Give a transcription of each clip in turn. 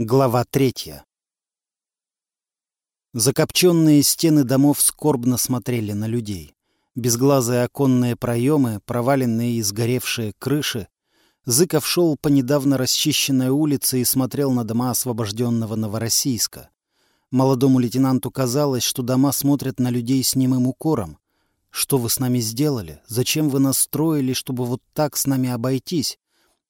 Глава третья. Закопченные стены домов скорбно смотрели на людей. Безглазые оконные проемы, проваленные и сгоревшие крыши. Зыков шел по недавно расчищенной улице и смотрел на дома освобожденного Новороссийска. Молодому лейтенанту казалось, что дома смотрят на людей с немым укором. «Что вы с нами сделали? Зачем вы нас строили, чтобы вот так с нами обойтись?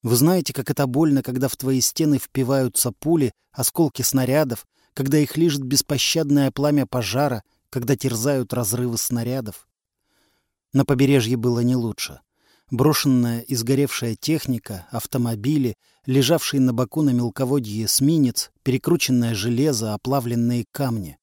Вы знаете, как это больно, когда в твои стены впиваются пули, осколки снарядов, когда их лижет беспощадное пламя пожара, когда терзают разрывы снарядов. На побережье было не лучше. Брошенная и сгоревшая техника, автомобили, лежавший на боку на мелководье эсминец, перекрученное железо, оплавленные камни.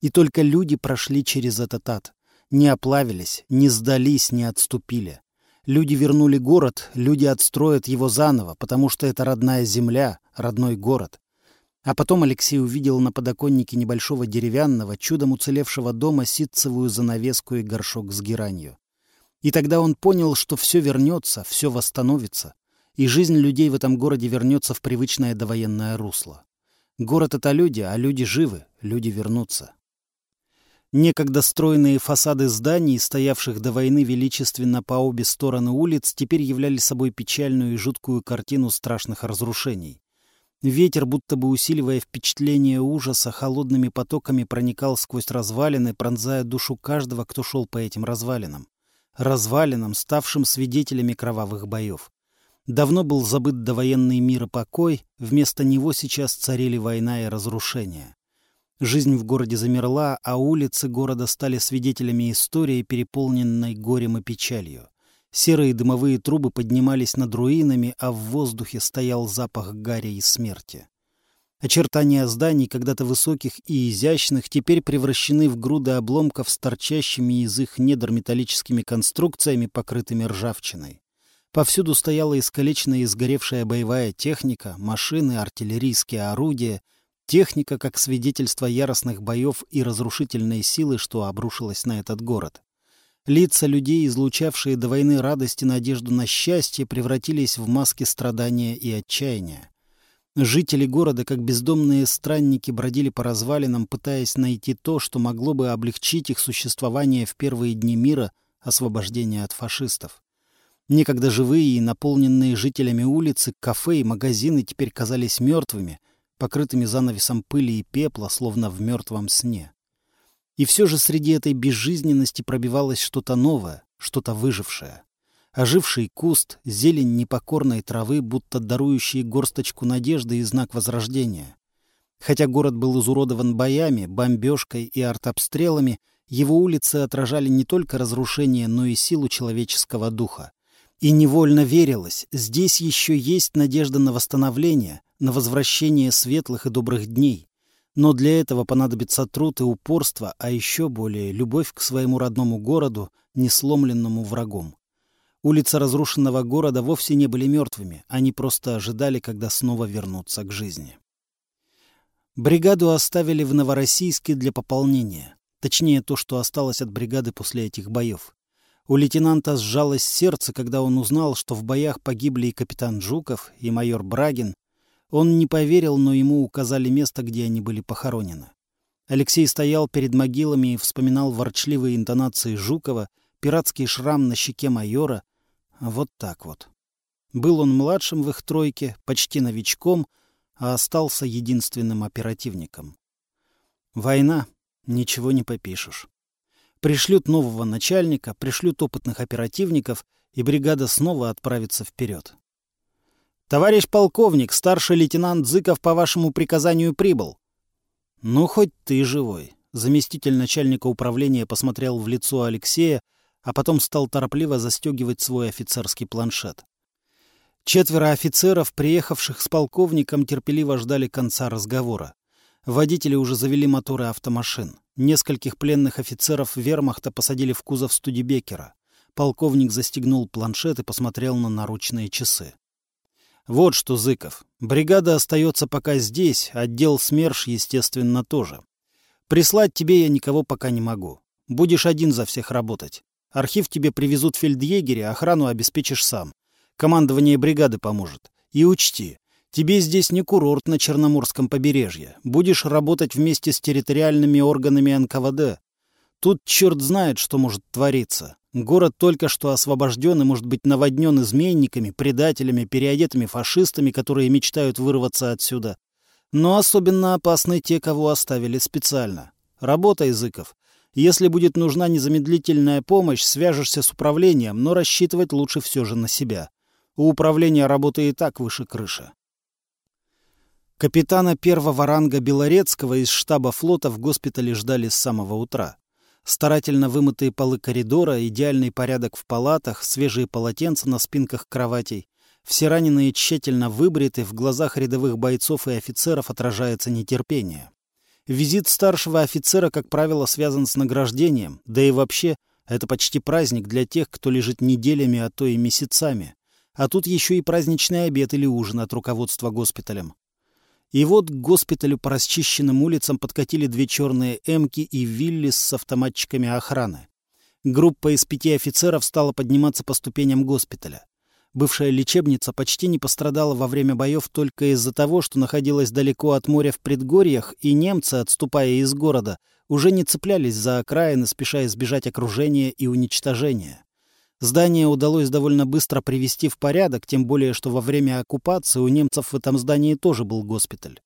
И только люди прошли через этот ад. Не оплавились, не сдались, не отступили. Люди вернули город, люди отстроят его заново, потому что это родная земля, родной город. А потом Алексей увидел на подоконнике небольшого деревянного, чудом уцелевшего дома ситцевую занавеску и горшок с геранью. И тогда он понял, что все вернется, все восстановится, и жизнь людей в этом городе вернется в привычное довоенное русло. Город — это люди, а люди живы, люди вернутся. Некогда стройные фасады зданий, стоявших до войны величественно по обе стороны улиц, теперь являли собой печальную и жуткую картину страшных разрушений. Ветер, будто бы усиливая впечатление ужаса, холодными потоками проникал сквозь развалины, пронзая душу каждого, кто шел по этим развалинам. Развалинам, ставшим свидетелями кровавых боев. Давно был забыт довоенный мир и покой, вместо него сейчас царили война и разрушение. Жизнь в городе замерла, а улицы города стали свидетелями истории, переполненной горем и печалью. Серые дымовые трубы поднимались над руинами, а в воздухе стоял запах гари и смерти. Очертания зданий, когда-то высоких и изящных, теперь превращены в груды обломков с торчащими из их недр металлическими конструкциями, покрытыми ржавчиной. Повсюду стояла искалеченная и сгоревшая боевая техника, машины, артиллерийские орудия, Техника как свидетельство яростных боев и разрушительной силы, что обрушилась на этот город. Лица людей, излучавшие до войны радость и надежду на счастье, превратились в маски страдания и отчаяния. Жители города, как бездомные странники, бродили по развалинам, пытаясь найти то, что могло бы облегчить их существование в первые дни мира освобождения от фашистов. Некогда живые и наполненные жителями улицы, кафе и магазины теперь казались мертвыми — покрытыми занавесом пыли и пепла, словно в мертвом сне. И все же среди этой безжизненности пробивалось что-то новое, что-то выжившее. Оживший куст, зелень непокорной травы, будто дарующие горсточку надежды и знак возрождения. Хотя город был изуродован боями, бомбежкой и артобстрелами, его улицы отражали не только разрушение, но и силу человеческого духа. И невольно верилось, здесь еще есть надежда на восстановление, на возвращение светлых и добрых дней. Но для этого понадобится труд и упорство, а еще более любовь к своему родному городу, не сломленному врагом. Улицы разрушенного города вовсе не были мертвыми, они просто ожидали, когда снова вернутся к жизни. Бригаду оставили в Новороссийске для пополнения. Точнее, то, что осталось от бригады после этих боев. У лейтенанта сжалось сердце, когда он узнал, что в боях погибли и капитан Жуков, и майор Брагин, он не поверил, но ему указали место, где они были похоронены. Алексей стоял перед могилами и вспоминал ворчливые интонации Жукова, пиратский шрам на щеке майора. Вот так вот. Был он младшим в их тройке, почти новичком, а остался единственным оперативником. Война, ничего не попишешь. Пришлют нового начальника, пришлют опытных оперативников, и бригада снова отправится вперед. «Товарищ полковник, старший лейтенант Зыков по вашему приказанию прибыл». «Ну, хоть ты живой». Заместитель начальника управления посмотрел в лицо Алексея, а потом стал торопливо застегивать свой офицерский планшет. Четверо офицеров, приехавших с полковником, терпеливо ждали конца разговора. Водители уже завели моторы автомашин. Нескольких пленных офицеров вермахта посадили в кузов Студебекера. Полковник застегнул планшет и посмотрел на наручные часы. Вот что, Зыков, бригада остается пока здесь, отдел СМЕРШ, естественно, тоже. Прислать тебе я никого пока не могу. Будешь один за всех работать. Архив тебе привезут фельдъегери, охрану обеспечишь сам. Командование бригады поможет. И учти, Тебе здесь не курорт на Черноморском побережье. Будешь работать вместе с территориальными органами НКВД. Тут черт знает, что может твориться. Город только что освобожден и может быть наводнен изменниками, предателями, переодетыми фашистами, которые мечтают вырваться отсюда. Но особенно опасны те, кого оставили специально. Работа языков. Если будет нужна незамедлительная помощь, свяжешься с управлением, но рассчитывать лучше все же на себя. У управления работы и так выше крыши. Капитана первого ранга Белорецкого из штаба флота в госпитале ждали с самого утра. Старательно вымытые полы коридора, идеальный порядок в палатах, свежие полотенца на спинках кроватей. Все раненые тщательно выбриты, в глазах рядовых бойцов и офицеров отражается нетерпение. Визит старшего офицера, как правило, связан с награждением, да и вообще это почти праздник для тех, кто лежит неделями, а то и месяцами. А тут еще и праздничный обед или ужин от руководства госпиталем. И вот к госпиталю по расчищенным улицам подкатили две черные «Эмки» и «Виллис» с автоматчиками охраны. Группа из пяти офицеров стала подниматься по ступеням госпиталя. Бывшая лечебница почти не пострадала во время боев только из-за того, что находилась далеко от моря в предгорьях, и немцы, отступая из города, уже не цеплялись за окраины, спеша избежать окружения и уничтожения. Здание удалось довольно быстро привести в порядок, тем более, что во время оккупации у немцев в этом здании тоже был госпиталь.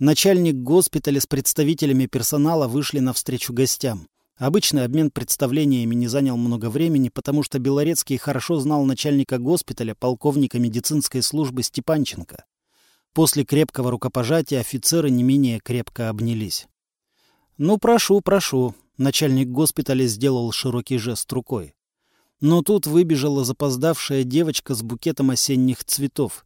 Начальник госпиталя с представителями персонала вышли навстречу гостям. Обычный обмен представлениями не занял много времени, потому что Белорецкий хорошо знал начальника госпиталя, полковника медицинской службы Степанченко. После крепкого рукопожатия офицеры не менее крепко обнялись. «Ну, прошу, прошу», — начальник госпиталя сделал широкий жест рукой. Но тут выбежала запоздавшая девочка с букетом осенних цветов.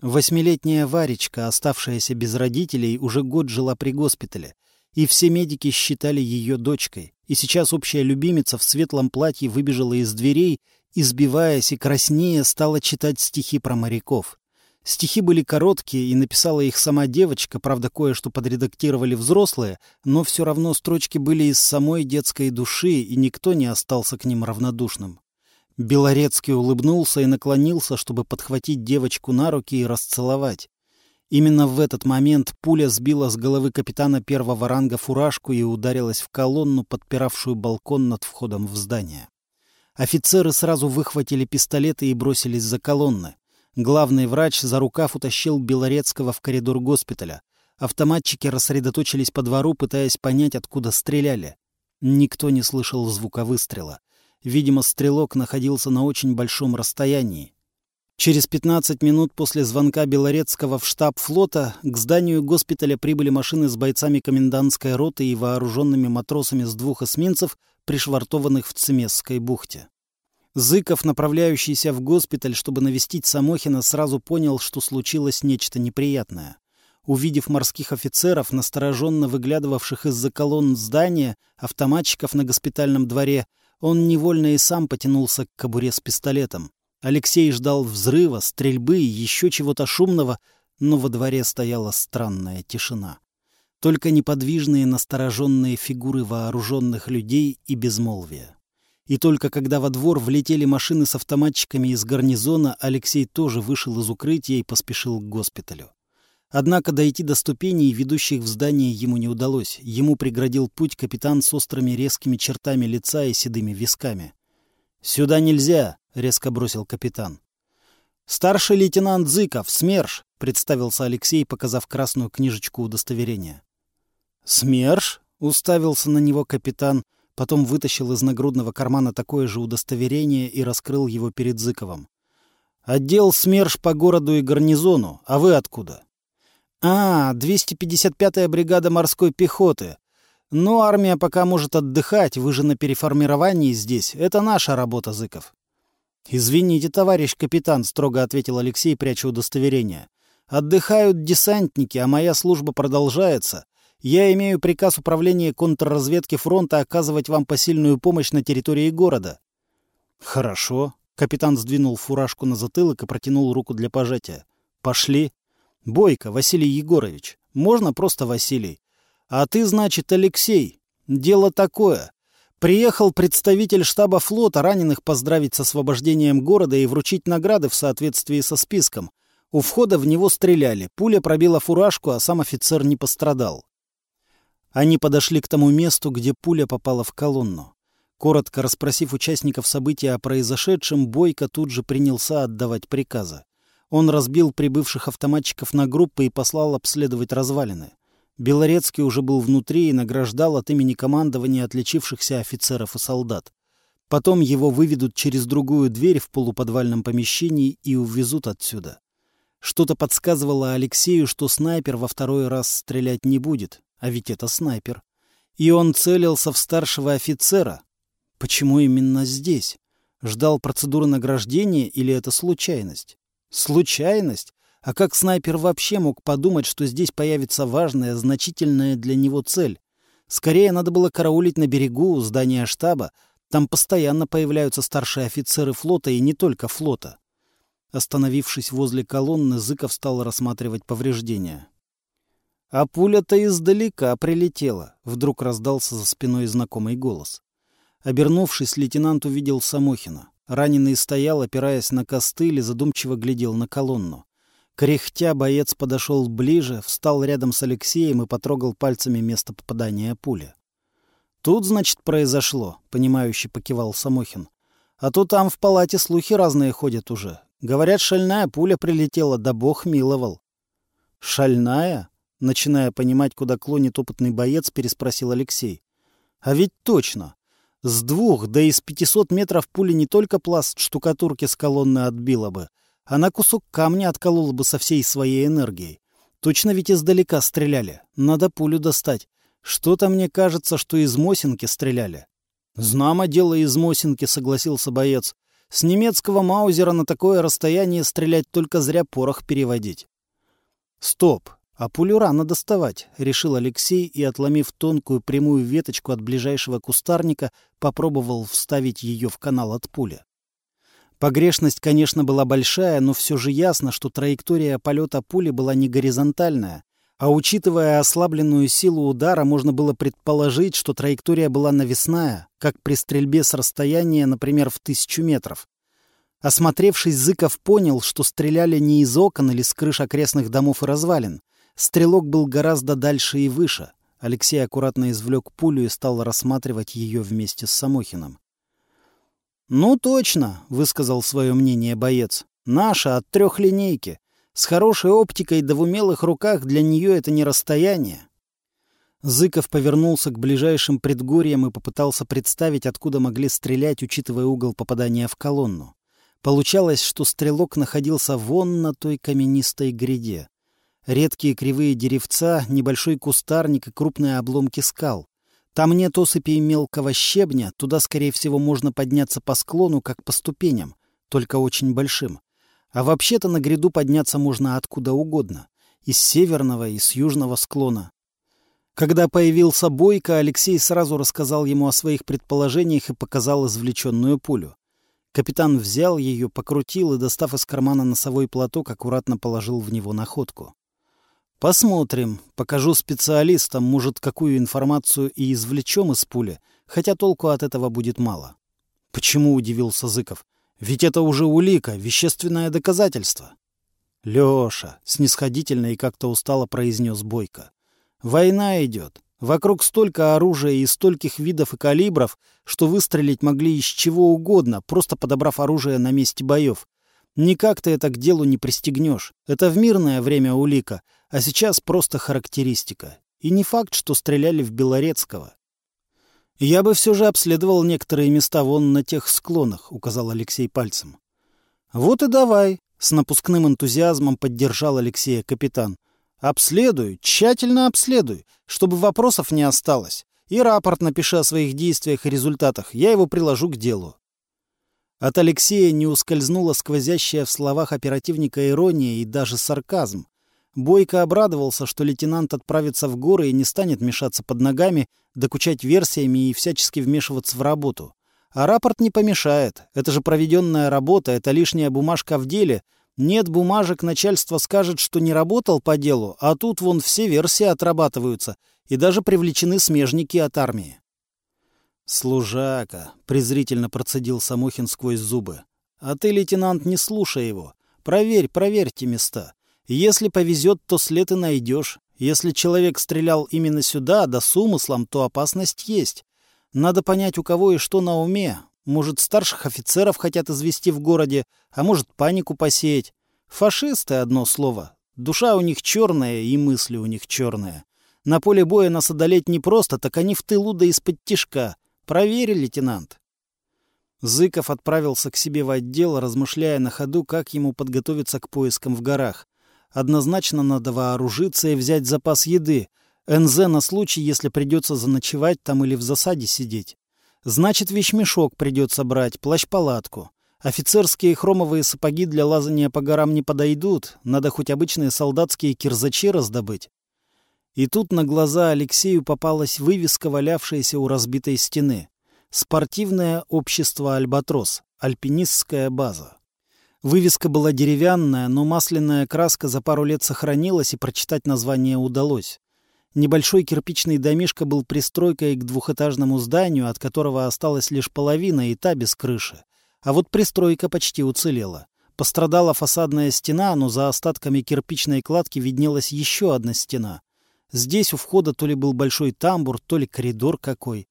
Восьмилетняя Варечка, оставшаяся без родителей, уже год жила при госпитале. И все медики считали ее дочкой. И сейчас общая любимица в светлом платье выбежала из дверей, избиваясь и краснея, стала читать стихи про моряков. Стихи были короткие, и написала их сама девочка, правда, кое-что подредактировали взрослые, но все равно строчки были из самой детской души, и никто не остался к ним равнодушным. Белорецкий улыбнулся и наклонился, чтобы подхватить девочку на руки и расцеловать. Именно в этот момент пуля сбила с головы капитана первого ранга фуражку и ударилась в колонну, подпиравшую балкон над входом в здание. Офицеры сразу выхватили пистолеты и бросились за колонны. Главный врач за рукав утащил Белорецкого в коридор госпиталя. Автоматчики рассредоточились по двору, пытаясь понять, откуда стреляли. Никто не слышал звука выстрела. Видимо, стрелок находился на очень большом расстоянии. Через 15 минут после звонка Белорецкого в штаб флота к зданию госпиталя прибыли машины с бойцами комендантской роты и вооруженными матросами с двух эсминцев, пришвартованных в Цемесской бухте. Зыков, направляющийся в госпиталь, чтобы навестить Самохина, сразу понял, что случилось нечто неприятное. Увидев морских офицеров, настороженно выглядывавших из-за колонн здания, автоматчиков на госпитальном дворе, он невольно и сам потянулся к кобуре с пистолетом. Алексей ждал взрыва, стрельбы и еще чего-то шумного, но во дворе стояла странная тишина. Только неподвижные настороженные фигуры вооруженных людей и безмолвие. И только когда во двор влетели машины с автоматчиками из гарнизона, Алексей тоже вышел из укрытия и поспешил к госпиталю. Однако дойти до ступеней, ведущих в здание, ему не удалось. Ему преградил путь капитан с острыми резкими чертами лица и седыми висками. «Сюда нельзя!» — резко бросил капитан. «Старший лейтенант Зыков, СМЕРШ!» — представился Алексей, показав красную книжечку удостоверения. «СМЕРШ?» — уставился на него капитан, потом вытащил из нагрудного кармана такое же удостоверение и раскрыл его перед Зыковым. «Отдел СМЕРШ по городу и гарнизону. А вы откуда?» «А, 255-я бригада морской пехоты. Ну, армия пока может отдыхать, вы же на переформировании здесь. Это наша работа, Зыков». «Извините, товарищ капитан», — строго ответил Алексей, пряча удостоверение. «Отдыхают десантники, а моя служба продолжается. Я имею приказ управления контрразведки фронта оказывать вам посильную помощь на территории города». «Хорошо». Капитан сдвинул фуражку на затылок и протянул руку для пожатия. «Пошли». Бойко, Василий Егорович. Можно просто Василий. А ты, значит, Алексей. Дело такое. Приехал представитель штаба флота раненых поздравить с освобождением города и вручить награды в соответствии со списком. У входа в него стреляли, пуля пробила фуражку, а сам офицер не пострадал. Они подошли к тому месту, где пуля попала в колонну. Коротко расспросив участников события о произошедшем, Бойко тут же принялся отдавать приказы. Он разбил прибывших автоматчиков на группы и послал обследовать развалины. Белорецкий уже был внутри и награждал от имени командования отличившихся офицеров и солдат. Потом его выведут через другую дверь в полуподвальном помещении и увезут отсюда. Что-то подсказывало Алексею, что снайпер во второй раз стрелять не будет, а ведь это снайпер. И он целился в старшего офицера. Почему именно здесь? Ждал процедуры награждения или это случайность? Случайность? А как снайпер вообще мог подумать, что здесь появится важная, значительная для него цель? Скорее, надо было караулить на берегу здания штаба. Там постоянно появляются старшие офицеры флота и не только флота. Остановившись возле колонны, Зыков стал рассматривать повреждения. «А пуля-то издалека прилетела», — вдруг раздался за спиной знакомый голос. Обернувшись, лейтенант увидел Самохина. Раненый стоял, опираясь на костыль, и задумчиво глядел на колонну. Кряхтя, боец подошел ближе, встал рядом с Алексеем и потрогал пальцами место попадания пули. «Тут, значит, произошло», — понимающе покивал Самохин. «А то там в палате слухи разные ходят уже. Говорят, шальная пуля прилетела, да бог миловал». «Шальная?» — начиная понимать, куда клонит опытный боец, переспросил Алексей. «А ведь точно. С двух, да и с пятисот метров пули не только пласт штукатурки с колонны отбила бы, она кусок камня отколола бы со всей своей энергией. Точно ведь издалека стреляли. Надо пулю достать. Что-то мне кажется, что из Мосинки стреляли. Знамо дело из Мосинки, согласился боец. С немецкого маузера на такое расстояние стрелять только зря порох переводить. Стоп, а пулю рано доставать, решил Алексей и, отломив тонкую прямую веточку от ближайшего кустарника, попробовал вставить ее в канал от пули. Погрешность, конечно, была большая, но все же ясно, что траектория полета пули была не горизонтальная, а учитывая ослабленную силу удара, можно было предположить, что траектория была навесная, как при стрельбе с расстояния, например, в тысячу метров. Осмотревшись, Зыков понял, что стреляли не из окон или с крыш окрестных домов и развалин. Стрелок был гораздо дальше и выше. Алексей аккуратно извлек пулю и стал рассматривать ее вместе с Самохиным. «Ну точно», — высказал свое мнение боец. «Наша от трехлинейки. С хорошей оптикой да в умелых руках для нее это не расстояние». Зыков повернулся к ближайшим предгорьям и попытался представить, откуда могли стрелять, учитывая угол попадания в колонну. Получалось, что стрелок находился вон на той каменистой гряде. Редкие кривые деревца, небольшой кустарник и крупные обломки скал. Там нет осыпей мелкого щебня, туда, скорее всего, можно подняться по склону, как по ступеням, только очень большим. А вообще-то на гряду подняться можно откуда угодно. Из северного и с южного склона. Когда появился Бойко, Алексей сразу рассказал ему о своих предположениях и показал извлеченную пулю. Капитан взял ее, покрутил и, достав из кармана носовой платок, аккуратно положил в него находку. Посмотрим. Покажу специалистам, может, какую информацию и извлечем из пули, хотя толку от этого будет мало. Почему удивился Зыков? Ведь это уже улика, вещественное доказательство. Лёша, снисходительно и как-то устало произнес Бойко. Война идет. Вокруг столько оружия и стольких видов и калибров, что выстрелить могли из чего угодно, просто подобрав оружие на месте боев. Никак ты это к делу не пристегнешь. Это в мирное время улика, а сейчас просто характеристика. И не факт, что стреляли в Белорецкого. «Я бы все же обследовал некоторые места вон на тех склонах», — указал Алексей пальцем. «Вот и давай», — с напускным энтузиазмом поддержал Алексея капитан. «Обследуй, тщательно обследуй, чтобы вопросов не осталось. И рапорт напиши о своих действиях и результатах, я его приложу к делу». От Алексея не ускользнула сквозящая в словах оперативника ирония и даже сарказм. Бойко обрадовался, что лейтенант отправится в горы и не станет мешаться под ногами, докучать версиями и всячески вмешиваться в работу. А рапорт не помешает. Это же проведенная работа, это лишняя бумажка в деле. Нет бумажек, начальство скажет, что не работал по делу, а тут вон все версии отрабатываются, и даже привлечены смежники от армии. «Служака», — презрительно процедил Самохин сквозь зубы. «А ты, лейтенант, не слушай его. Проверь, проверьте места. Если повезет, то след и найдешь. Если человек стрелял именно сюда, да с умыслом, то опасность есть. Надо понять, у кого и что на уме. Может, старших офицеров хотят извести в городе, а может, панику посеять. Фашисты — одно слово. Душа у них черная, и мысли у них черные. На поле боя нас одолеть не просто, так они в тылу да из-под тишка. Проверили, лейтенант. Зыков отправился к себе в отдел, размышляя на ходу, как ему подготовиться к поискам в горах. Однозначно надо вооружиться и взять запас еды. НЗ на случай, если придется заночевать там или в засаде сидеть. Значит, вещмешок придется брать, плащ-палатку. Офицерские хромовые сапоги для лазания по горам не подойдут, надо хоть обычные солдатские кирзачи раздобыть. И тут на глаза Алексею попалась вывеска, валявшаяся у разбитой стены. «Спортивное общество «Альбатрос», альпинистская база». Вывеска была деревянная, но масляная краска за пару лет сохранилась, и прочитать название удалось. Небольшой кирпичный домишко был пристройкой к двухэтажному зданию, от которого осталась лишь половина и та без крыши. А вот пристройка почти уцелела. Пострадала фасадная стена, но за остатками кирпичной кладки виднелась еще одна стена. Здесь у входа то ли был большой тамбур, то ли коридор какой.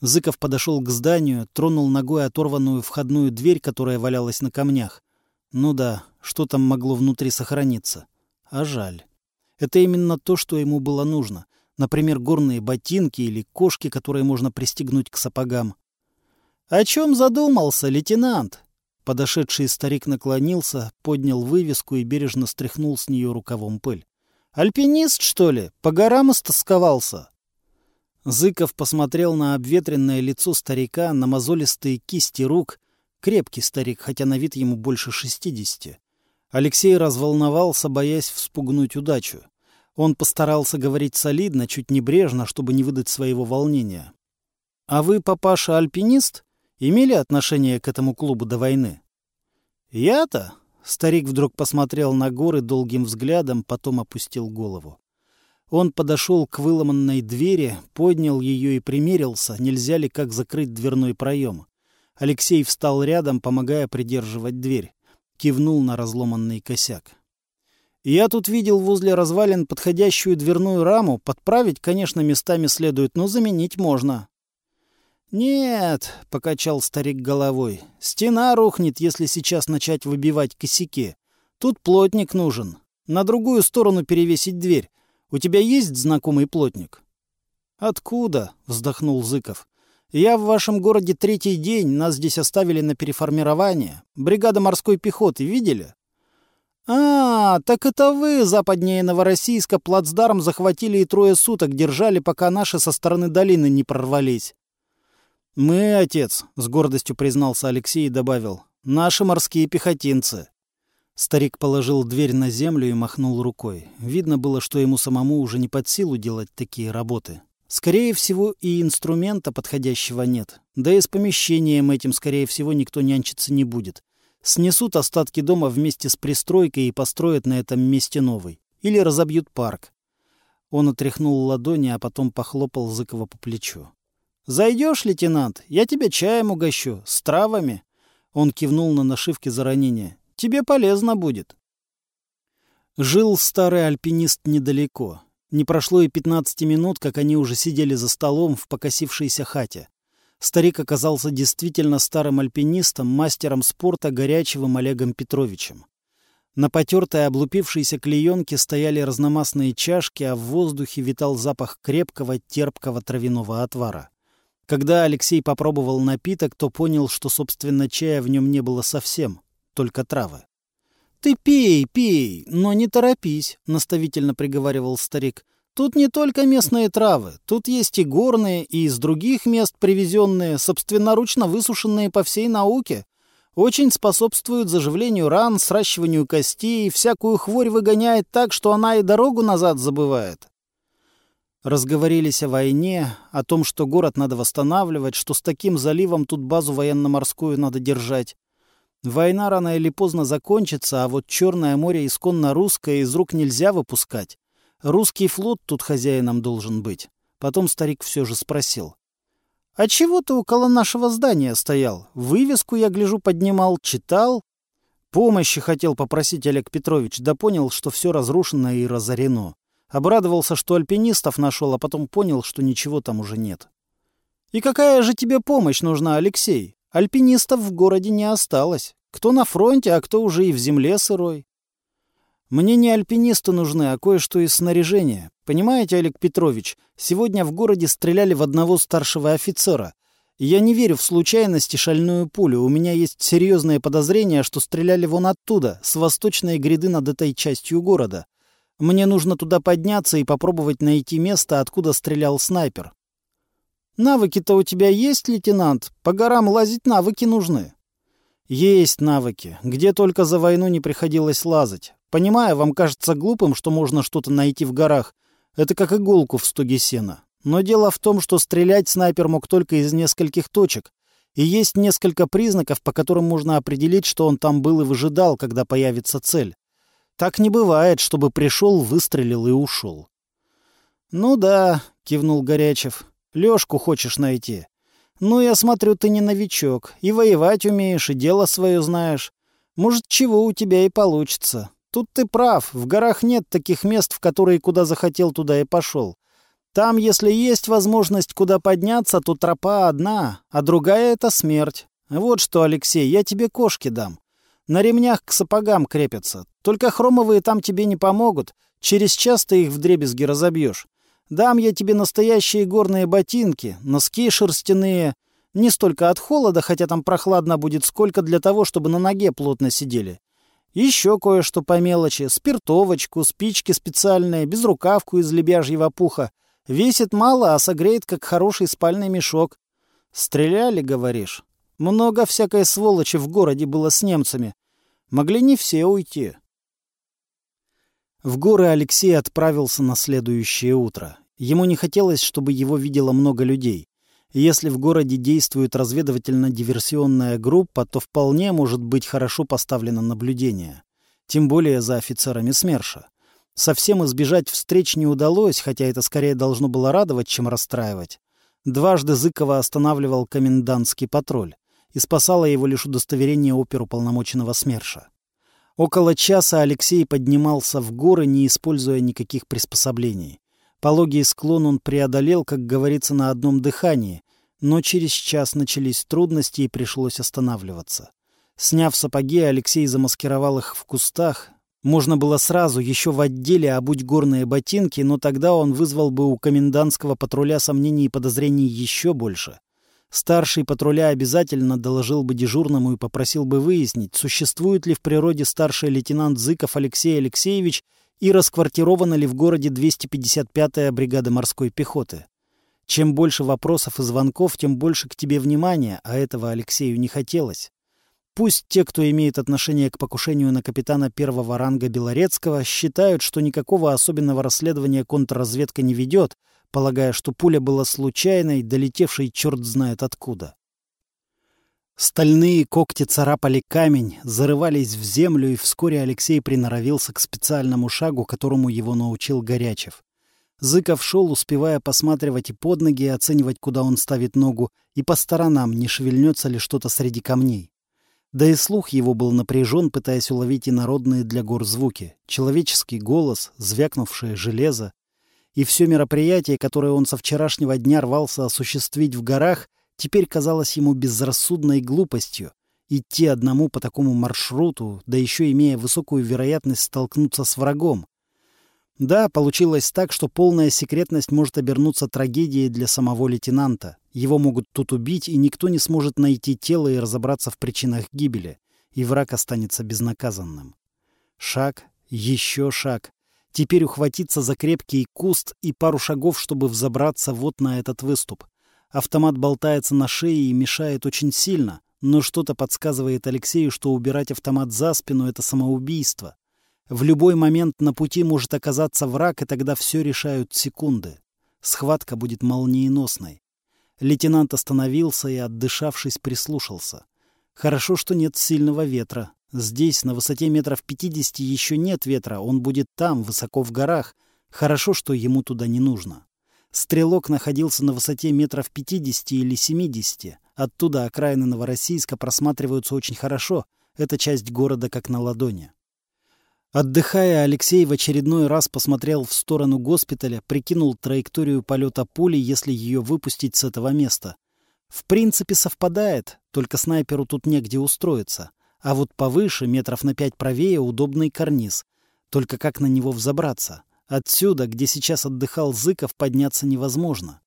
Зыков подошел к зданию, тронул ногой оторванную входную дверь, которая валялась на камнях. Ну да, что там могло внутри сохраниться? А жаль. Это именно то, что ему было нужно. Например, горные ботинки или кошки, которые можно пристегнуть к сапогам. «О чем задумался, лейтенант?» Подошедший старик наклонился, поднял вывеску и бережно стряхнул с нее рукавом пыль. «Альпинист, что ли? По горам истосковался?» Зыков посмотрел на обветренное лицо старика, на мозолистые кисти рук. Крепкий старик, хотя на вид ему больше шестидесяти. Алексей разволновался, боясь вспугнуть удачу. Он постарался говорить солидно, чуть небрежно, чтобы не выдать своего волнения. «А вы, папаша, альпинист? Имели отношение к этому клубу до войны?» «Я-то?» — старик вдруг посмотрел на горы долгим взглядом, потом опустил голову. Он подошел к выломанной двери, поднял ее и примерился, нельзя ли как закрыть дверной проем. Алексей встал рядом, помогая придерживать дверь. Кивнул на разломанный косяк. «Я тут видел возле развалин подходящую дверную раму. Подправить, конечно, местами следует, но заменить можно». «Нет», — покачал старик головой, — «стена рухнет, если сейчас начать выбивать косяки. Тут плотник нужен. На другую сторону перевесить дверь. У тебя есть знакомый плотник?» «Откуда?» — вздохнул Зыков. «Я в вашем городе третий день, нас здесь оставили на переформирование. Бригада морской пехоты видели?» «А, так это вы, западнее Новороссийска, плацдарм захватили и трое суток держали, пока наши со стороны долины не прорвались». «Мы, отец», — с гордостью признался Алексей и добавил, — «наши морские пехотинцы». Старик положил дверь на землю и махнул рукой. Видно было, что ему самому уже не под силу делать такие работы. Скорее всего, и инструмента подходящего нет. Да и с помещением этим, скорее всего, никто нянчиться не будет. Снесут остатки дома вместе с пристройкой и построят на этом месте новый. Или разобьют парк. Он отряхнул ладони, а потом похлопал Зыкова по плечу. «Зайдешь, лейтенант? Я тебя чаем угощу. С травами». Он кивнул на нашивки за ранение. Тебе полезно будет. Жил старый альпинист недалеко. Не прошло и 15 минут, как они уже сидели за столом в покосившейся хате. Старик оказался действительно старым альпинистом, мастером спорта Горячевым Олегом Петровичем. На потертой облупившейся клеенке стояли разномастные чашки, а в воздухе витал запах крепкого терпкого травяного отвара. Когда Алексей попробовал напиток, то понял, что, собственно, чая в нем не было совсем только травы. «Ты пей, пей, но не торопись», — наставительно приговаривал старик. «Тут не только местные травы, тут есть и горные, и из других мест привезенные, собственноручно высушенные по всей науке. Очень способствуют заживлению ран, сращиванию костей, всякую хворь выгоняет так, что она и дорогу назад забывает». Разговорились о войне, о том, что город надо восстанавливать, что с таким заливом тут базу военно-морскую надо держать. Война рано или поздно закончится, а вот Черное море исконно русское из рук нельзя выпускать. Русский флот тут хозяином должен быть. Потом старик все же спросил. «А чего ты около нашего здания стоял? Вывеску, я гляжу, поднимал, читал?» Помощи хотел попросить Олег Петрович, да понял, что все разрушено и разорено. Обрадовался, что альпинистов нашел, а потом понял, что ничего там уже нет. «И какая же тебе помощь нужна, Алексей? Альпинистов в городе не осталось. Кто на фронте, а кто уже и в земле сырой. Мне не альпинисты нужны, а кое-что из снаряжения. Понимаете, Олег Петрович, сегодня в городе стреляли в одного старшего офицера. Я не верю в случайность и шальную пулю. У меня есть серьезное подозрение, что стреляли вон оттуда, с восточной гряды над этой частью города. Мне нужно туда подняться и попробовать найти место, откуда стрелял снайпер. Навыки-то у тебя есть, лейтенант? По горам лазить навыки нужны. Есть навыки. Где только за войну не приходилось лазать. Понимаю, вам кажется глупым, что можно что-то найти в горах. Это как иголку в стоге сена. Но дело в том, что стрелять снайпер мог только из нескольких точек. И есть несколько признаков, по которым можно определить, что он там был и выжидал, когда появится цель. Так не бывает, чтобы пришел, выстрелил и ушел. «Ну да», — кивнул Горячев, — «Лёшку хочешь найти. Ну, я смотрю, ты не новичок. И воевать умеешь, и дело свое знаешь. Может, чего у тебя и получится. Тут ты прав. В горах нет таких мест, в которые куда захотел, туда и пошел. Там, если есть возможность куда подняться, то тропа одна, а другая — это смерть. Вот что, Алексей, я тебе кошки дам. На ремнях к сапогам крепятся. Только хромовые там тебе не помогут. Через час ты их вдребезги разобьешь. Дам я тебе настоящие горные ботинки, носки шерстяные. Не столько от холода, хотя там прохладно будет, сколько для того, чтобы на ноге плотно сидели. Еще кое-что по мелочи. Спиртовочку, спички специальные, безрукавку из лебяжьего пуха. Весит мало, а согреет, как хороший спальный мешок. Стреляли, говоришь? Много всякой сволочи в городе было с немцами. Могли не все уйти. В горы Алексей отправился на следующее утро. Ему не хотелось, чтобы его видело много людей. Если в городе действует разведывательно-диверсионная группа, то вполне может быть хорошо поставлено наблюдение. Тем более за офицерами СМЕРШа. Совсем избежать встреч не удалось, хотя это скорее должно было радовать, чем расстраивать. Дважды Зыкова останавливал комендантский патруль, и спасало его лишь удостоверение оперуполномоченного СМЕРШа. Около часа Алексей поднимался в горы, не используя никаких приспособлений. Пологий склон он преодолел, как говорится, на одном дыхании, но через час начались трудности и пришлось останавливаться. Сняв сапоги, Алексей замаскировал их в кустах. Можно было сразу, еще в отделе, обуть горные ботинки, но тогда он вызвал бы у комендантского патруля сомнений и подозрений еще больше. Старший патруля обязательно доложил бы дежурному и попросил бы выяснить, существует ли в природе старший лейтенант Зыков Алексей Алексеевич и расквартирована ли в городе 255-я бригада морской пехоты. Чем больше вопросов и звонков, тем больше к тебе внимания, а этого Алексею не хотелось. Пусть те, кто имеет отношение к покушению на капитана первого ранга Белорецкого, считают, что никакого особенного расследования контрразведка не ведет, полагая, что пуля была случайной, долетевшей черт знает откуда. Стальные когти царапали камень, зарывались в землю, и вскоре Алексей приноровился к специальному шагу, которому его научил Горячев. Зыков шел, успевая посматривать и под ноги, и оценивать, куда он ставит ногу, и по сторонам, не шевельнется ли что-то среди камней. Да и слух его был напряжен, пытаясь уловить инородные для гор звуки. Человеческий голос, звякнувшее железо, и все мероприятие, которое он со вчерашнего дня рвался осуществить в горах, теперь казалось ему безрассудной глупостью. Идти одному по такому маршруту, да еще имея высокую вероятность столкнуться с врагом. Да, получилось так, что полная секретность может обернуться трагедией для самого лейтенанта. Его могут тут убить, и никто не сможет найти тело и разобраться в причинах гибели, и враг останется безнаказанным. Шаг, еще шаг. Теперь ухватиться за крепкий куст и пару шагов, чтобы взобраться вот на этот выступ. Автомат болтается на шее и мешает очень сильно, но что-то подсказывает Алексею, что убирать автомат за спину — это самоубийство. В любой момент на пути может оказаться враг, и тогда все решают секунды. Схватка будет молниеносной. Лейтенант остановился и, отдышавшись, прислушался. Хорошо, что нет сильного ветра. Здесь, на высоте метров пятидесяти, еще нет ветра, он будет там, высоко в горах. Хорошо, что ему туда не нужно. Стрелок находился на высоте метров пятидесяти или семидесяти. Оттуда окраины Новороссийска просматриваются очень хорошо. эта часть города как на ладони. Отдыхая, Алексей в очередной раз посмотрел в сторону госпиталя, прикинул траекторию полета пули, если ее выпустить с этого места. В принципе, совпадает, только снайперу тут негде устроиться. А вот повыше, метров на пять правее, удобный карниз. Только как на него взобраться? Отсюда, где сейчас отдыхал Зыков, подняться невозможно.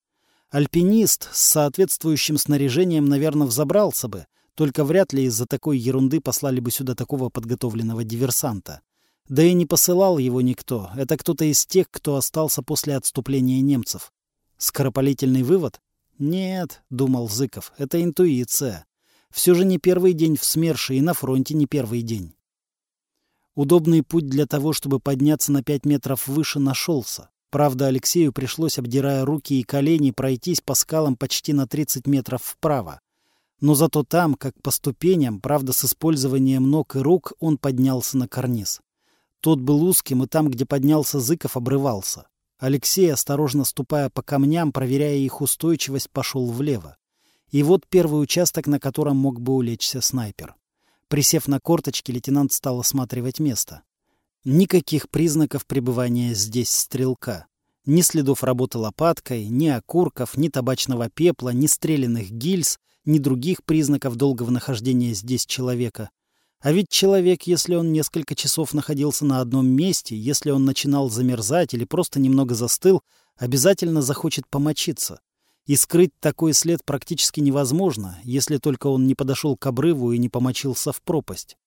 Альпинист с соответствующим снаряжением, наверное, взобрался бы, только вряд ли из-за такой ерунды послали бы сюда такого подготовленного диверсанта. Да и не посылал его никто. Это кто-то из тех, кто остался после отступления немцев. Скоропалительный вывод? Нет, думал Зыков, это интуиция. Все же не первый день в СМЕРШе и на фронте не первый день. Удобный путь для того, чтобы подняться на пять метров выше, нашелся. Правда, Алексею пришлось, обдирая руки и колени, пройтись по скалам почти на 30 метров вправо. Но зато там, как по ступеням, правда, с использованием ног и рук, он поднялся на карниз. Тот был узким, и там, где поднялся Зыков, обрывался. Алексей, осторожно ступая по камням, проверяя их устойчивость, пошел влево. И вот первый участок, на котором мог бы улечься снайпер. Присев на корточки, лейтенант стал осматривать место. Никаких признаков пребывания здесь стрелка. Ни следов работы лопаткой, ни окурков, ни табачного пепла, ни стрелянных гильз, ни других признаков долгого нахождения здесь человека. А ведь человек, если он несколько часов находился на одном месте, если он начинал замерзать или просто немного застыл, обязательно захочет помочиться. И скрыть такой след практически невозможно, если только он не подошел к обрыву и не помочился в пропасть.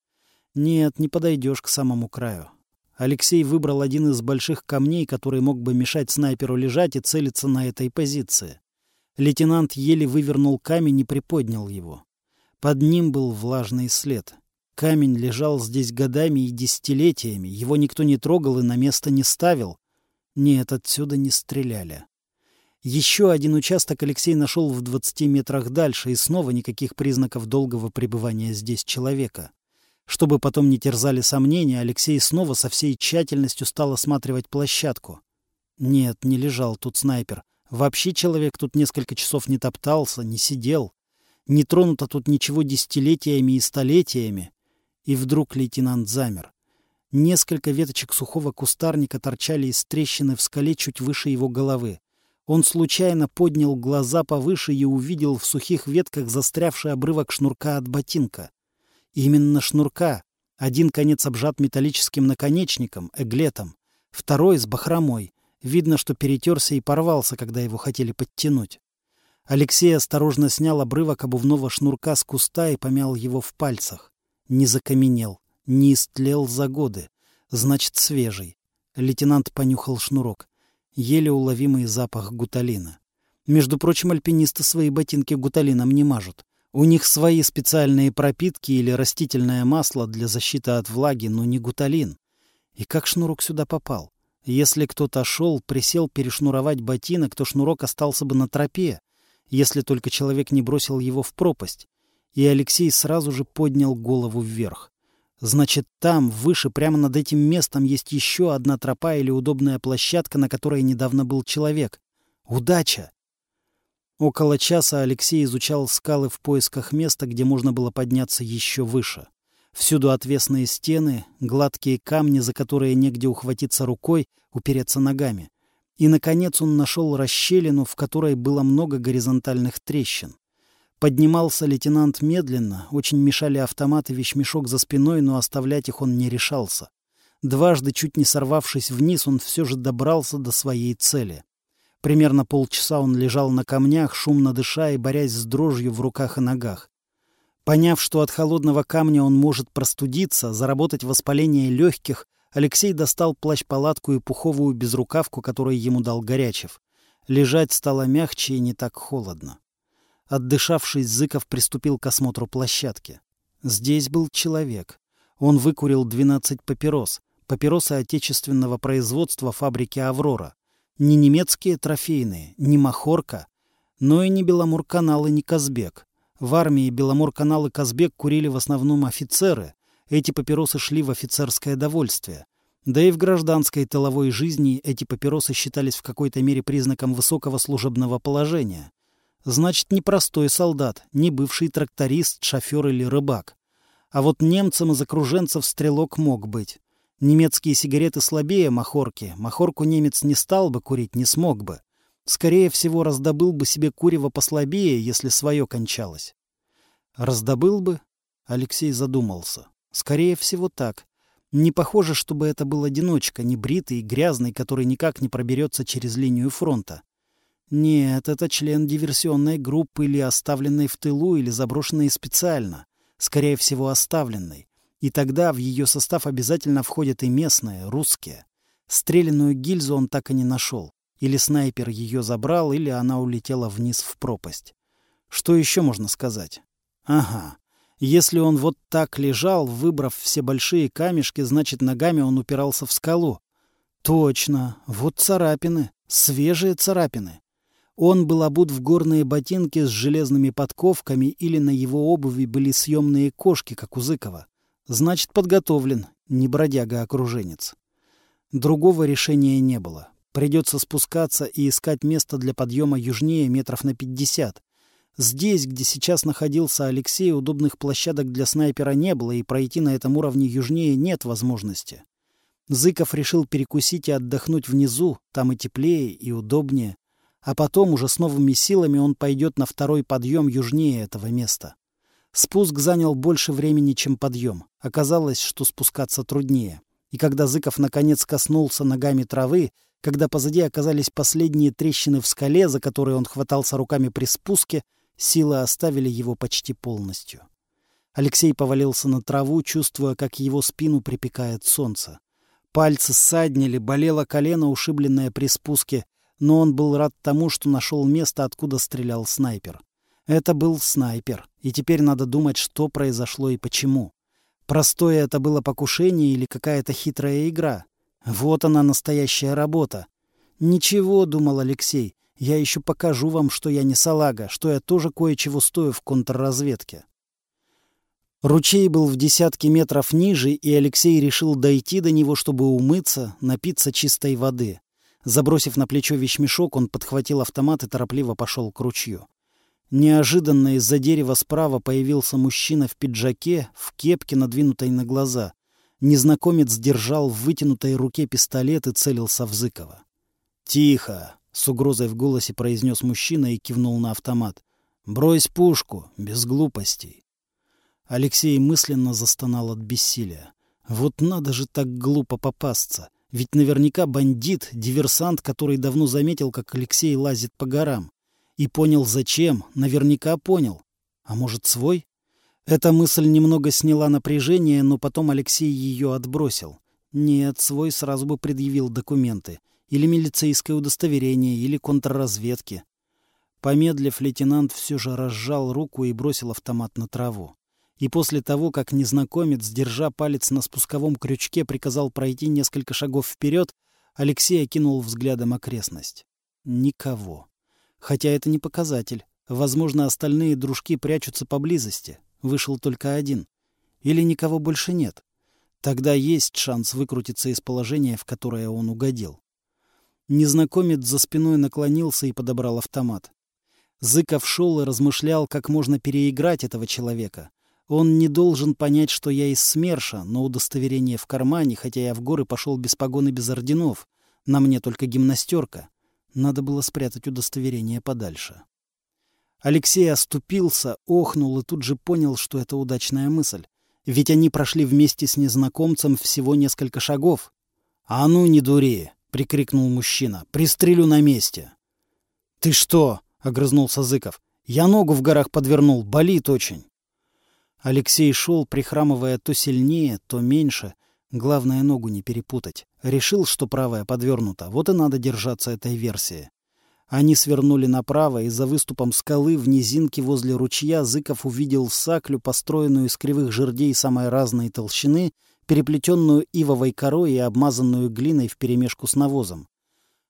Нет, не подойдешь к самому краю. Алексей выбрал один из больших камней, который мог бы мешать снайперу лежать и целиться на этой позиции. Лейтенант еле вывернул камень и приподнял его. Под ним был влажный след. Камень лежал здесь годами и десятилетиями, его никто не трогал и на место не ставил. Нет, отсюда не стреляли. Еще один участок Алексей нашел в 20 метрах дальше, и снова никаких признаков долгого пребывания здесь человека. Чтобы потом не терзали сомнения, Алексей снова со всей тщательностью стал осматривать площадку. Нет, не лежал тут снайпер. Вообще человек тут несколько часов не топтался, не сидел. Не тронуто тут ничего десятилетиями и столетиями. И вдруг лейтенант замер. Несколько веточек сухого кустарника торчали из трещины в скале чуть выше его головы. Он случайно поднял глаза повыше и увидел в сухих ветках застрявший обрывок шнурка от ботинка. Именно шнурка. Один конец обжат металлическим наконечником, эглетом, второй с бахромой. Видно, что перетерся и порвался, когда его хотели подтянуть. Алексей осторожно снял обрывок обувного шнурка с куста и помял его в пальцах. Не закаменел, не истлел за годы. Значит, свежий. Лейтенант понюхал шнурок. Еле уловимый запах гуталина. Между прочим, альпинисты свои ботинки гуталином не мажут. У них свои специальные пропитки или растительное масло для защиты от влаги, но не гуталин. И как шнурок сюда попал? Если кто-то шел, присел перешнуровать ботинок, то шнурок остался бы на тропе, если только человек не бросил его в пропасть и Алексей сразу же поднял голову вверх. Значит, там, выше, прямо над этим местом, есть еще одна тропа или удобная площадка, на которой недавно был человек. Удача! Около часа Алексей изучал скалы в поисках места, где можно было подняться еще выше. Всюду отвесные стены, гладкие камни, за которые негде ухватиться рукой, упереться ногами. И, наконец, он нашел расщелину, в которой было много горизонтальных трещин. Поднимался лейтенант медленно, очень мешали автомат и вещмешок за спиной, но оставлять их он не решался. Дважды, чуть не сорвавшись вниз, он все же добрался до своей цели. Примерно полчаса он лежал на камнях, шумно дыша и борясь с дрожью в руках и ногах. Поняв, что от холодного камня он может простудиться, заработать воспаление легких, Алексей достал плащ-палатку и пуховую безрукавку, которую ему дал Горячев. Лежать стало мягче и не так холодно. Отдышавшись, Зыков приступил к осмотру площадки. Здесь был человек. Он выкурил 12 папирос. Папиросы отечественного производства фабрики «Аврора». Не немецкие трофейные, не «Махорка», но и не Беломор-канал и не Казбек. В армии Беломор-канал и Казбек курили в основном офицеры. Эти папиросы шли в офицерское довольствие. Да и в гражданской тыловой жизни эти папиросы считались в какой-то мере признаком высокого служебного положения. Значит, не простой солдат, не бывший тракторист, шофер или рыбак. А вот немцам из окруженцев стрелок мог быть. Немецкие сигареты слабее махорки. Махорку немец не стал бы курить, не смог бы. Скорее всего, раздобыл бы себе курево послабее, если свое кончалось. Раздобыл бы? Алексей задумался. Скорее всего, так. Не похоже, чтобы это был одиночка, не бритый и грязный, который никак не проберется через линию фронта. Нет, это член диверсионной группы или оставленный в тылу, или заброшенный специально. Скорее всего, оставленный. И тогда в ее состав обязательно входят и местные, русские. Стреляную гильзу он так и не нашел. Или снайпер ее забрал, или она улетела вниз в пропасть. Что еще можно сказать? Ага. Если он вот так лежал, выбрав все большие камешки, значит, ногами он упирался в скалу. Точно. Вот царапины. Свежие царапины. Он был обут в горные ботинки с железными подковками или на его обуви были съемные кошки, как у Зыкова. Значит, подготовлен, не бродяга-окруженец. Другого решения не было. Придется спускаться и искать место для подъема южнее метров на пятьдесят. Здесь, где сейчас находился Алексей, удобных площадок для снайпера не было, и пройти на этом уровне южнее нет возможности. Зыков решил перекусить и отдохнуть внизу, там и теплее, и удобнее. А потом уже с новыми силами он пойдет на второй подъем южнее этого места. Спуск занял больше времени, чем подъем. Оказалось, что спускаться труднее. И когда Зыков наконец коснулся ногами травы, когда позади оказались последние трещины в скале, за которые он хватался руками при спуске, силы оставили его почти полностью. Алексей повалился на траву, чувствуя, как его спину припекает солнце. Пальцы ссаднили, болело колено, ушибленное при спуске, но он был рад тому, что нашел место, откуда стрелял снайпер. Это был снайпер, и теперь надо думать, что произошло и почему. Простое это было покушение или какая-то хитрая игра? Вот она, настоящая работа. «Ничего», — думал Алексей, — «я еще покажу вам, что я не салага, что я тоже кое-чего стою в контрразведке». Ручей был в десятки метров ниже, и Алексей решил дойти до него, чтобы умыться, напиться чистой воды. Забросив на плечо вещмешок, он подхватил автомат и торопливо пошел к ручью. Неожиданно из-за дерева справа появился мужчина в пиджаке, в кепке, надвинутой на глаза. Незнакомец держал в вытянутой руке пистолет и целился в Зыкова. «Тихо!» — с угрозой в голосе произнес мужчина и кивнул на автомат. «Брось пушку, без глупостей!» Алексей мысленно застонал от бессилия. «Вот надо же так глупо попасться!» Ведь наверняка бандит, диверсант, который давно заметил, как Алексей лазит по горам. И понял, зачем, наверняка понял. А может, свой? Эта мысль немного сняла напряжение, но потом Алексей ее отбросил. Нет, свой сразу бы предъявил документы. Или милицейское удостоверение, или контрразведки. Помедлив, лейтенант все же разжал руку и бросил автомат на траву. И после того, как незнакомец, держа палец на спусковом крючке, приказал пройти несколько шагов вперед, Алексей окинул взглядом окрестность. Никого. Хотя это не показатель. Возможно, остальные дружки прячутся поблизости. Вышел только один. Или никого больше нет. Тогда есть шанс выкрутиться из положения, в которое он угодил. Незнакомец за спиной наклонился и подобрал автомат. Зыков шел и размышлял, как можно переиграть этого человека. Он не должен понять, что я из СМЕРШа, но удостоверение в кармане, хотя я в горы пошел без погон и без орденов. На мне только гимнастерка. Надо было спрятать удостоверение подальше. Алексей оступился, охнул и тут же понял, что это удачная мысль. Ведь они прошли вместе с незнакомцем всего несколько шагов. «А ну, не дури!» — прикрикнул мужчина. «Пристрелю на месте!» «Ты что?» — огрызнулся Зыков. «Я ногу в горах подвернул, болит очень». Алексей шел, прихрамывая то сильнее, то меньше, Главное, ногу не перепутать. Решил, что правая подвернута, вот и надо держаться этой версии. Они свернули направо, и за выступом скалы в низинке возле ручья Зыков увидел саклю, построенную из кривых жердей самой разной толщины, переплетенную ивовой корой и обмазанную глиной вперемешку с навозом.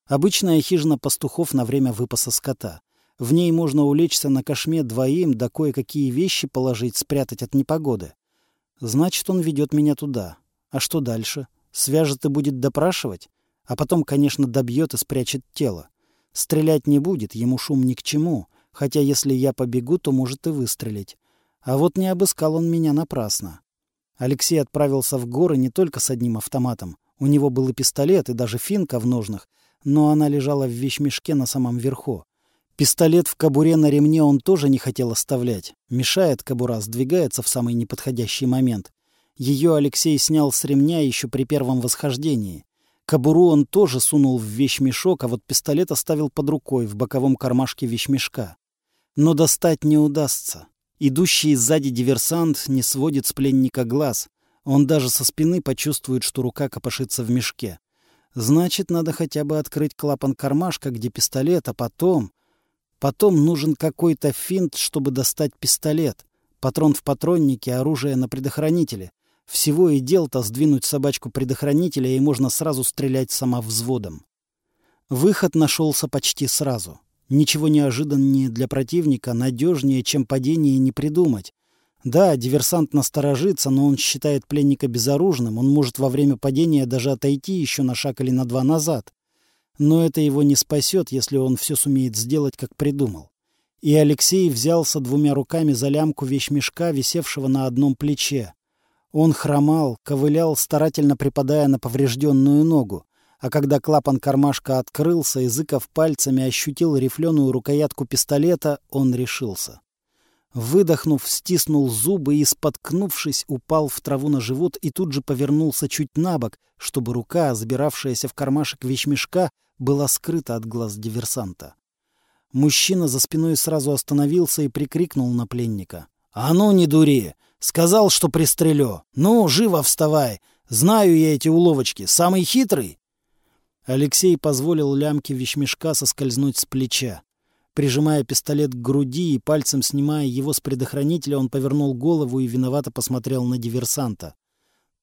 Обычная хижина пастухов на время выпаса скота. В ней можно улечься на кошме двоим, да кое-какие вещи положить, спрятать от непогоды. Значит, он ведет меня туда. А что дальше? Свяжет и будет допрашивать? А потом, конечно, добьет и спрячет тело. Стрелять не будет, ему шум ни к чему. Хотя если я побегу, то может и выстрелить. А вот не обыскал он меня напрасно. Алексей отправился в горы не только с одним автоматом. У него был и пистолет, и даже финка в ножнах, но она лежала в вещмешке на самом верху. Пистолет в кобуре на ремне он тоже не хотел оставлять. Мешает кобура, сдвигается в самый неподходящий момент. Ее Алексей снял с ремня еще при первом восхождении. Кобуру он тоже сунул в вещмешок, а вот пистолет оставил под рукой в боковом кармашке вещмешка. Но достать не удастся. Идущий сзади диверсант не сводит с пленника глаз. Он даже со спины почувствует, что рука копошится в мешке. Значит, надо хотя бы открыть клапан кармашка, где пистолет, а потом... Потом нужен какой-то финт, чтобы достать пистолет. Патрон в патроннике, оружие на предохранителе. Всего и дел-то сдвинуть собачку предохранителя, и можно сразу стрелять самовзводом. Выход нашелся почти сразу. Ничего неожиданнее для противника, надежнее, чем падение, не придумать. Да, диверсант насторожится, но он считает пленника безоружным, он может во время падения даже отойти еще на шаг или на два назад. Но это его не спасет, если он все сумеет сделать, как придумал. И Алексей взялся двумя руками за лямку вещмешка, висевшего на одном плече. Он хромал, ковылял, старательно припадая на поврежденную ногу. А когда клапан кармашка открылся, Языков пальцами ощутил рифленую рукоятку пистолета, он решился. Выдохнув, стиснул зубы и, споткнувшись, упал в траву на живот и тут же повернулся чуть на бок, чтобы рука, забиравшаяся в кармашек вещмешка, была скрыта от глаз диверсанта. Мужчина за спиной сразу остановился и прикрикнул на пленника. «А ну, не дури! Сказал, что пристрелю! Ну, живо вставай! Знаю я эти уловочки! Самый хитрый!» Алексей позволил лямке вещмешка соскользнуть с плеча. Прижимая пистолет к груди и пальцем снимая его с предохранителя, он повернул голову и виновато посмотрел на диверсанта.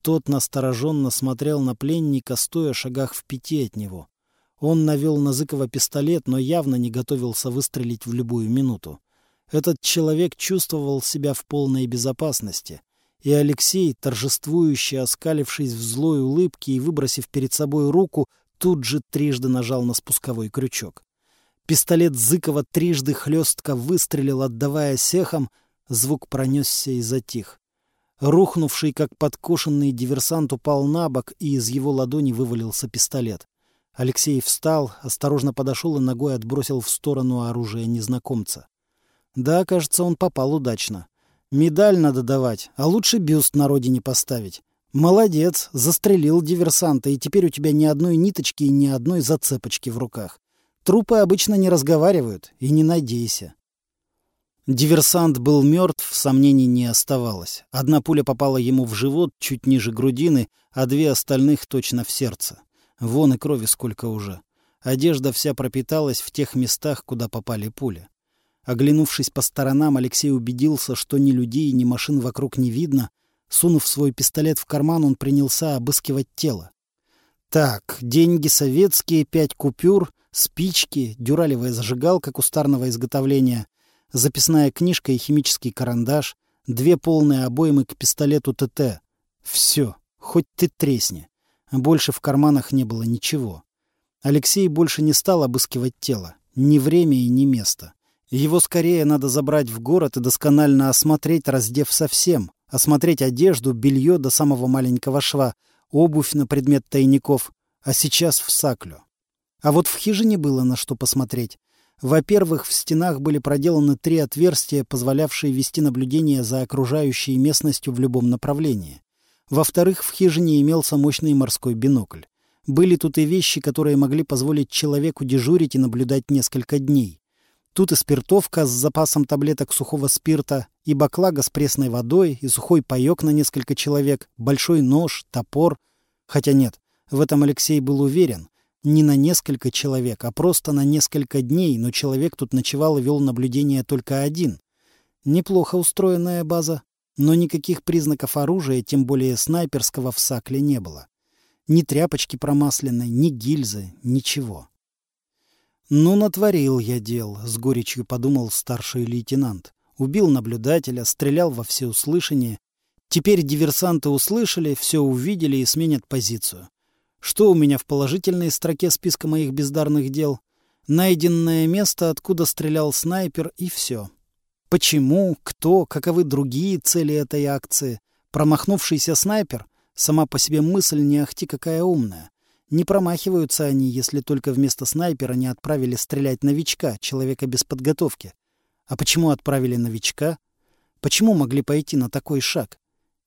Тот настороженно смотрел на пленника, стоя шагах в пяти от него. Он навел на Зыкова пистолет, но явно не готовился выстрелить в любую минуту. Этот человек чувствовал себя в полной безопасности. И Алексей, торжествующе оскалившись в злой улыбке и выбросив перед собой руку, тут же трижды нажал на спусковой крючок. Пистолет Зыкова трижды хлестко выстрелил, отдавая сехам, звук пронесся и затих. Рухнувший, как подкошенный диверсант, упал на бок, и из его ладони вывалился пистолет. Алексей встал, осторожно подошел и ногой отбросил в сторону оружие незнакомца. Да, кажется, он попал удачно. Медаль надо давать, а лучше бюст на родине поставить. Молодец, застрелил диверсанта, и теперь у тебя ни одной ниточки и ни одной зацепочки в руках. Трупы обычно не разговаривают, и не надейся. Диверсант был мертв, сомнений не оставалось. Одна пуля попала ему в живот, чуть ниже грудины, а две остальных точно в сердце. Вон и крови сколько уже. Одежда вся пропиталась в тех местах, куда попали пули. Оглянувшись по сторонам, Алексей убедился, что ни людей, ни машин вокруг не видно. Сунув свой пистолет в карман, он принялся обыскивать тело. Так, деньги советские, пять купюр, спички, дюралевая зажигалка кустарного изготовления, записная книжка и химический карандаш, две полные обоймы к пистолету ТТ. Все, хоть ты тресни. Больше в карманах не было ничего. Алексей больше не стал обыскивать тело. Ни время и ни место. Его скорее надо забрать в город и досконально осмотреть, раздев совсем. Осмотреть одежду, белье до самого маленького шва, обувь на предмет тайников. А сейчас в Саклю. А вот в хижине было на что посмотреть. Во-первых, в стенах были проделаны три отверстия, позволявшие вести наблюдение за окружающей местностью в любом направлении. Во-вторых, в хижине имелся мощный морской бинокль. Были тут и вещи, которые могли позволить человеку дежурить и наблюдать несколько дней. Тут и спиртовка с запасом таблеток сухого спирта, и баклага с пресной водой, и сухой паёк на несколько человек, большой нож, топор. Хотя нет, в этом Алексей был уверен. Не на несколько человек, а просто на несколько дней, но человек тут ночевал и вел наблюдение только один. Неплохо устроенная база, но никаких признаков оружия, тем более снайперского, в сакле не было. Ни тряпочки промасленной, ни гильзы, ничего. «Ну, натворил я дел», — с горечью подумал старший лейтенант. Убил наблюдателя, стрелял во всеуслышание. Теперь диверсанты услышали, все увидели и сменят позицию. Что у меня в положительной строке списка моих бездарных дел? Найденное место, откуда стрелял снайпер, и все. Почему, кто, каковы другие цели этой акции? Промахнувшийся снайпер — сама по себе мысль не ахти какая умная. Не промахиваются они, если только вместо снайпера не отправили стрелять новичка, человека без подготовки. А почему отправили новичка? Почему могли пойти на такой шаг?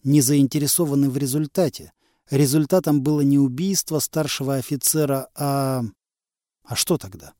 Не заинтересованы в результате. Результатом было не убийство старшего офицера, а... А что тогда?